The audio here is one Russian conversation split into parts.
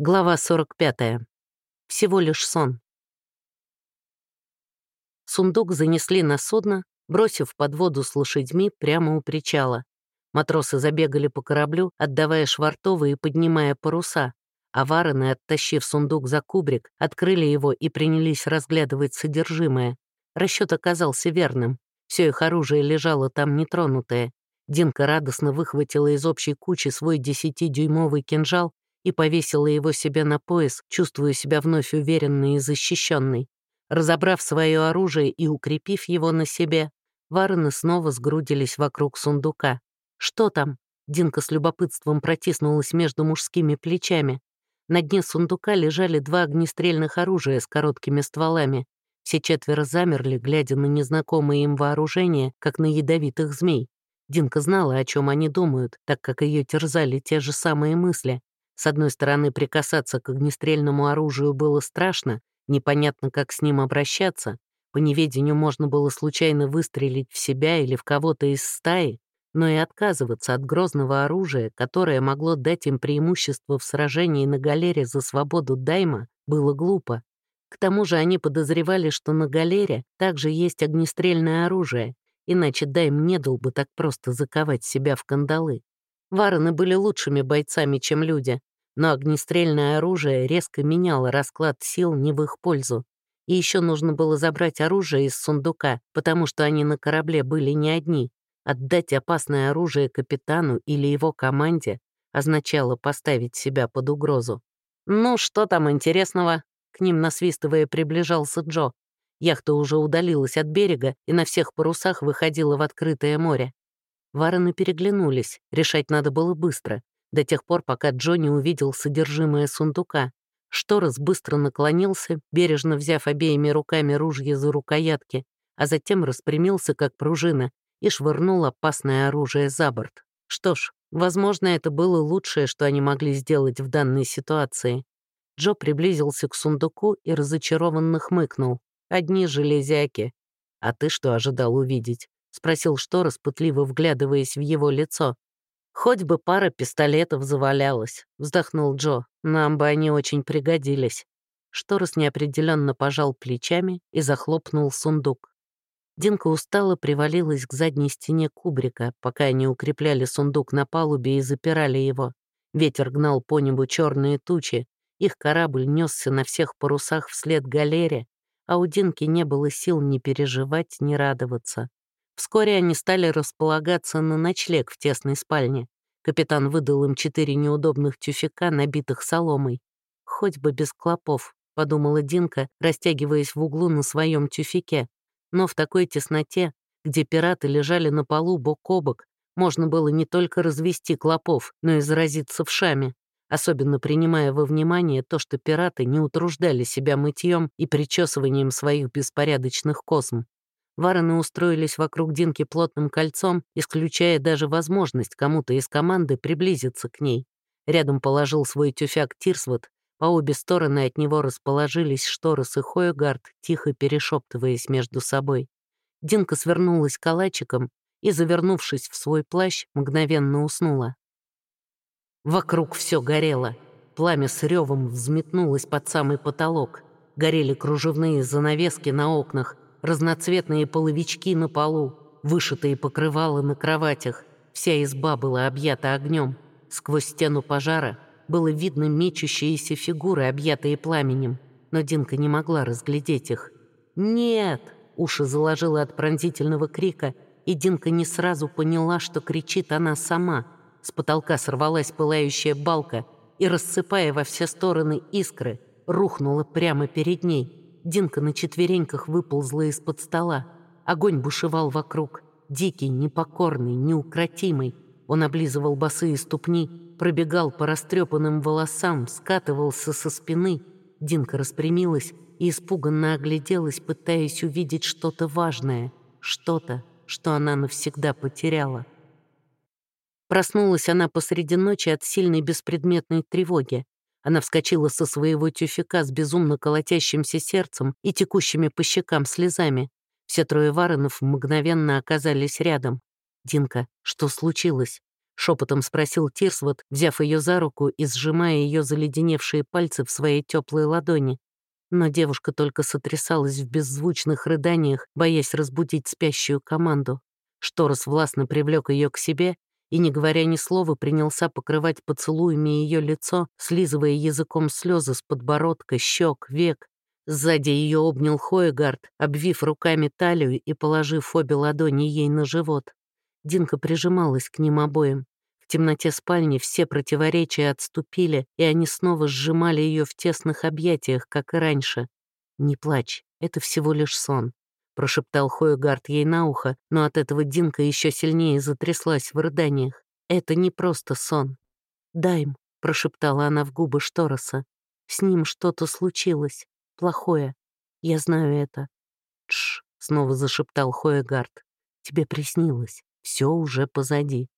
Глава 45. Всего лишь сон. Сундук занесли на судно, бросив под воду с лошадьми прямо у причала. Матросы забегали по кораблю, отдавая швартовые и поднимая паруса, а варены, оттащив сундук за кубрик, открыли его и принялись разглядывать содержимое. Расчет оказался верным. Все их оружие лежало там нетронутое. Динка радостно выхватила из общей кучи свой десятидюймовый кинжал и повесила его себе на пояс, чувствуя себя вновь уверенной и защищенной. Разобрав свое оружие и укрепив его на себе, варены снова сгрудились вокруг сундука. «Что там?» Динка с любопытством протиснулась между мужскими плечами. На дне сундука лежали два огнестрельных оружия с короткими стволами. Все четверо замерли, глядя на незнакомое им вооружение, как на ядовитых змей. Динка знала, о чем они думают, так как ее терзали те же самые мысли. С одной стороны, прикасаться к огнестрельному оружию было страшно, непонятно, как с ним обращаться. По неведению можно было случайно выстрелить в себя или в кого-то из стаи, но и отказываться от грозного оружия, которое могло дать им преимущество в сражении на галере за свободу Дайма, было глупо. К тому же они подозревали, что на галере также есть огнестрельное оружие, иначе Дайм не дал бы так просто заковать себя в кандалы. Варены были лучшими бойцами, чем люди, но огнестрельное оружие резко меняло расклад сил не в их пользу. И еще нужно было забрать оружие из сундука, потому что они на корабле были не одни. Отдать опасное оружие капитану или его команде означало поставить себя под угрозу. «Ну, что там интересного?» К ним, насвистывая, приближался Джо. Яхта уже удалилась от берега и на всех парусах выходила в открытое море. Варены переглянулись, решать надо было быстро до тех пор, пока Джонни увидел содержимое сундука. Шторос быстро наклонился, бережно взяв обеими руками ружье за рукоятки, а затем распрямился, как пружина, и швырнул опасное оружие за борт. Что ж, возможно, это было лучшее, что они могли сделать в данной ситуации. Джо приблизился к сундуку и разочарованно хмыкнул. «Одни железяки. А ты что ожидал увидеть?» — спросил Шторос, пытливо вглядываясь в его лицо. «Хоть бы пара пистолетов завалялась», — вздохнул Джо. «Нам бы они очень пригодились». Шторос неопределенно пожал плечами и захлопнул сундук. Динка устало привалилась к задней стене кубрика, пока они укрепляли сундук на палубе и запирали его. Ветер гнал по небу черные тучи, их корабль несся на всех парусах вслед галере, а у Динки не было сил ни переживать, ни радоваться. Вскоре они стали располагаться на ночлег в тесной спальне. Капитан выдал им четыре неудобных тюфяка, набитых соломой. «Хоть бы без клопов», — подумала Динка, растягиваясь в углу на своем тюфяке. Но в такой тесноте, где пираты лежали на полу бок о бок, можно было не только развести клопов, но и заразиться вшами, особенно принимая во внимание то, что пираты не утруждали себя мытьем и причесыванием своих беспорядочных косм. Варены устроились вокруг Динки плотным кольцом, исключая даже возможность кому-то из команды приблизиться к ней. Рядом положил свой тюфяк Тирсвот, по обе стороны от него расположились Шторос и Хойгард, тихо перешептываясь между собой. Динка свернулась калачиком и, завернувшись в свой плащ, мгновенно уснула. Вокруг все горело. Пламя с ревом взметнулось под самый потолок. Горели кружевные занавески на окнах — разноцветные половички на полу, вышитые покрывала на кроватях. Вся изба была объята огнем. Сквозь стену пожара было видно мечущиеся фигуры, объятые пламенем, но Динка не могла разглядеть их. «Нет!» — уши заложила от пронзительного крика, и Динка не сразу поняла, что кричит она сама. С потолка сорвалась пылающая балка и, рассыпая во все стороны искры, рухнула прямо перед ней. Динка на четвереньках выползла из-под стола. Огонь бушевал вокруг. Дикий, непокорный, неукротимый. Он облизывал босые ступни, пробегал по растрепанным волосам, скатывался со спины. Динка распрямилась и испуганно огляделась, пытаясь увидеть что-то важное, что-то, что она навсегда потеряла. Проснулась она посреди ночи от сильной беспредметной тревоги. Она вскочила со своего тюфяка с безумно колотящимся сердцем и текущими по щекам слезами. Все трое Варонов мгновенно оказались рядом. «Динка, что случилось? Шепотом спросил Тирсвот, взяв ее за руку и сжимая ее заледеневшие пальцы в своей теплой ладони. Но девушка только сотрясалась в беззвучных рыданиях, боясь разбудить спящую команду. Шторос властно привлек ее к себе и, не говоря ни слова, принялся покрывать поцелуями ее лицо, слизывая языком слезы с подбородка, щек, век. Сзади ее обнял Хоегард, обвив руками талию и положив обе ладони ей на живот. Динка прижималась к ним обоим. В темноте спальни все противоречия отступили, и они снова сжимали ее в тесных объятиях, как и раньше. «Не плачь, это всего лишь сон», — прошептал Хоегард ей на ухо, но от этого Динка еще сильнее затряслась в рыданиях. «Это не просто сон». «Дайм», — прошептала она в губы Штороса. «С ним что-то случилось. Плохое. Я знаю это». «Тш», — снова зашептал Хоегард. «Тебе приснилось все уже позади.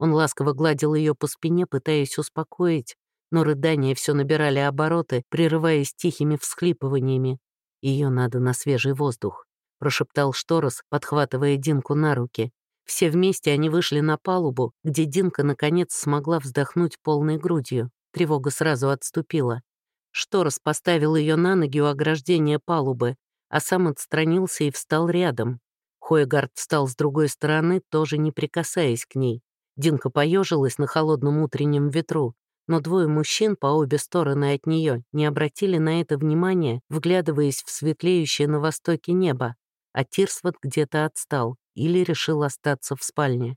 Он ласково гладил ее по спине, пытаясь успокоить, но рыдания все набирали обороты, прерываясь тихими всхлипываниями. Ее надо на свежий воздух», — прошептал Шторос, подхватывая Динку на руки. Все вместе они вышли на палубу, где Динка наконец смогла вздохнуть полной грудью. Тревога сразу отступила. Шторос поставил ее на ноги у ограждения палубы, а сам отстранился и встал рядом. Хоегард встал с другой стороны, тоже не прикасаясь к ней. Динка поежилась на холодном утреннем ветру, но двое мужчин по обе стороны от нее не обратили на это внимания, вглядываясь в светлеющее на востоке небо, а Тирсвот где-то отстал или решил остаться в спальне.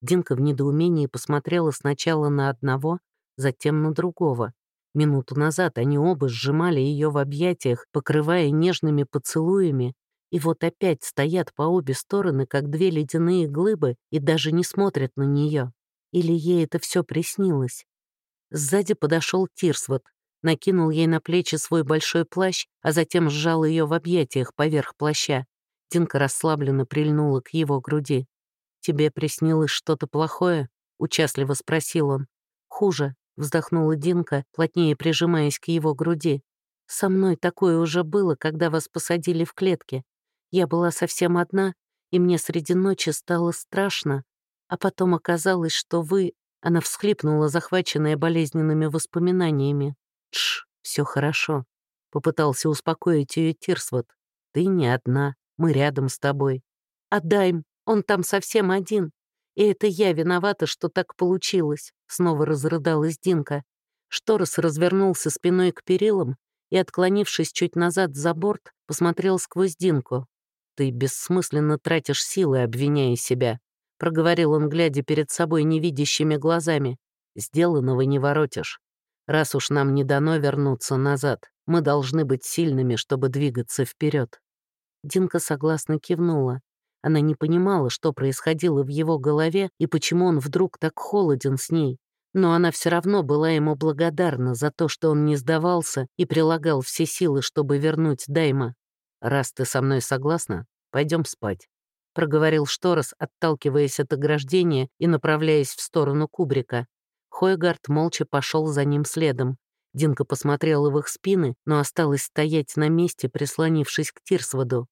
Динка в недоумении посмотрела сначала на одного, затем на другого. Минуту назад они оба сжимали ее в объятиях, покрывая нежными поцелуями, и вот опять стоят по обе стороны, как две ледяные глыбы, и даже не смотрят на нее. Или ей это все приснилось? Сзади подошел Тирсвот, накинул ей на плечи свой большой плащ, а затем сжал ее в объятиях поверх плаща. Динка расслабленно прильнула к его груди. «Тебе приснилось что-то плохое?» — участливо спросил он. «Хуже», — вздохнула Динка, плотнее прижимаясь к его груди. «Со мной такое уже было, когда вас посадили в клетке. Я была совсем одна, и мне среди ночи стало страшно, а потом оказалось, что вы...» Она всхлипнула, захваченная болезненными воспоминаниями. «Тш, все хорошо», — попытался успокоить ее Тирсвот. «Ты не одна, мы рядом с тобой». «Отдай он там совсем один. И это я виновата, что так получилось», — снова разрыдалась Динка. Шторос развернулся спиной к перилам и, отклонившись чуть назад за борт, посмотрел сквозь Динку. «Ты бессмысленно тратишь силы, обвиняя себя», — проговорил он, глядя перед собой невидящими глазами. «Сделанного не воротишь. Раз уж нам не дано вернуться назад, мы должны быть сильными, чтобы двигаться вперед. Динка согласно кивнула. Она не понимала, что происходило в его голове и почему он вдруг так холоден с ней. Но она все равно была ему благодарна за то, что он не сдавался и прилагал все силы, чтобы вернуть Дайма. «Раз ты со мной согласна, пойдем спать», — проговорил Шторос, отталкиваясь от ограждения и направляясь в сторону кубрика. Хойгард молча пошел за ним следом. Динка посмотрела в их спины, но осталась стоять на месте, прислонившись к Тирсводу.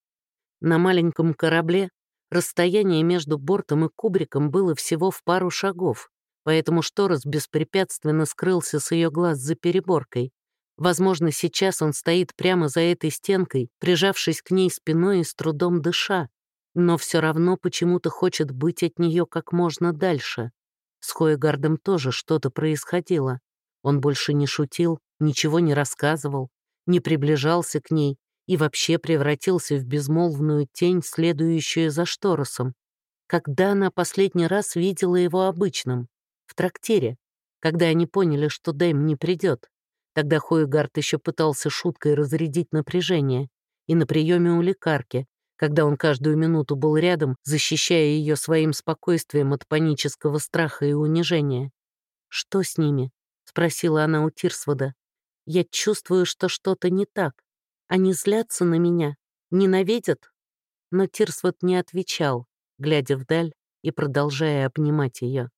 На маленьком корабле расстояние между бортом и кубриком было всего в пару шагов, поэтому Шторос беспрепятственно скрылся с ее глаз за переборкой. Возможно, сейчас он стоит прямо за этой стенкой, прижавшись к ней спиной и с трудом дыша, но все равно почему-то хочет быть от нее как можно дальше. С Хоегардом тоже что-то происходило. Он больше не шутил, ничего не рассказывал, не приближался к ней и вообще превратился в безмолвную тень, следующую за Шторосом. Когда она последний раз видела его обычным? В трактире, когда они поняли, что Дэйм не придет. Тогда Хоегард еще пытался шуткой разрядить напряжение. И на приеме у лекарки, когда он каждую минуту был рядом, защищая ее своим спокойствием от панического страха и унижения. «Что с ними?» — спросила она у Тирсвода. «Я чувствую, что что-то не так. Они злятся на меня, ненавидят?» Но Тирсвод не отвечал, глядя вдаль и продолжая обнимать ее.